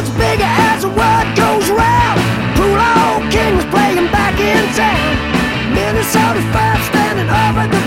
gets bigger as the word goes round. Pool old King was playing back in town. Minnesota Fats standing over the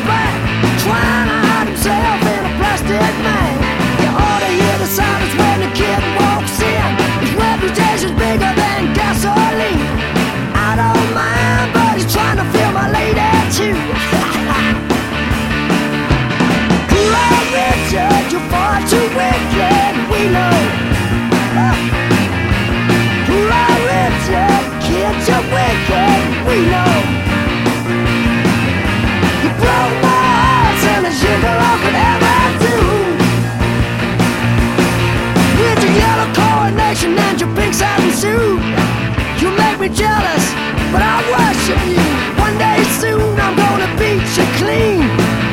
jealous, but I worship you. One day soon I'm gonna beat you clean.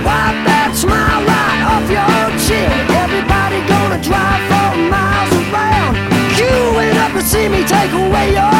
Wipe that smile right off your chin. Everybody gonna drive for miles around, queuing up to see me take away your.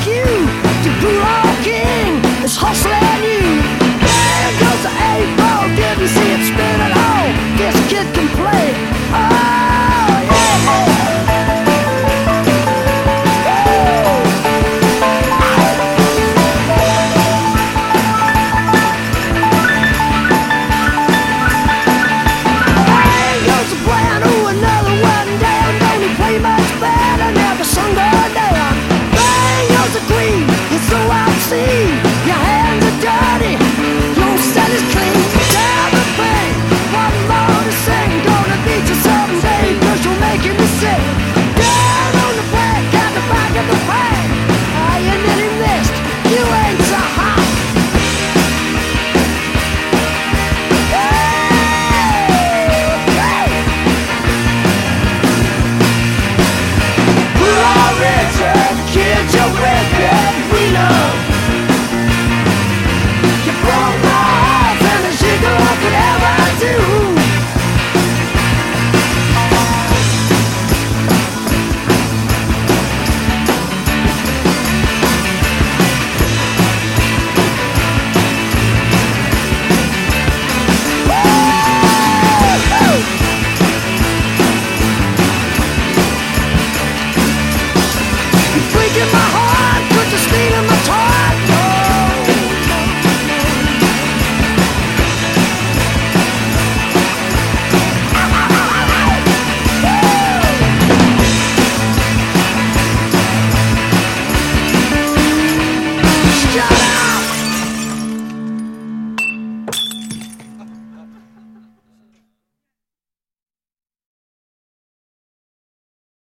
dirty